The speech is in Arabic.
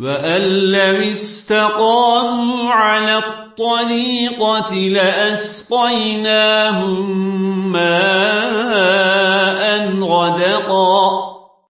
وأن لم استقاموا على الطريقة لأسقيناهم ماء غدقا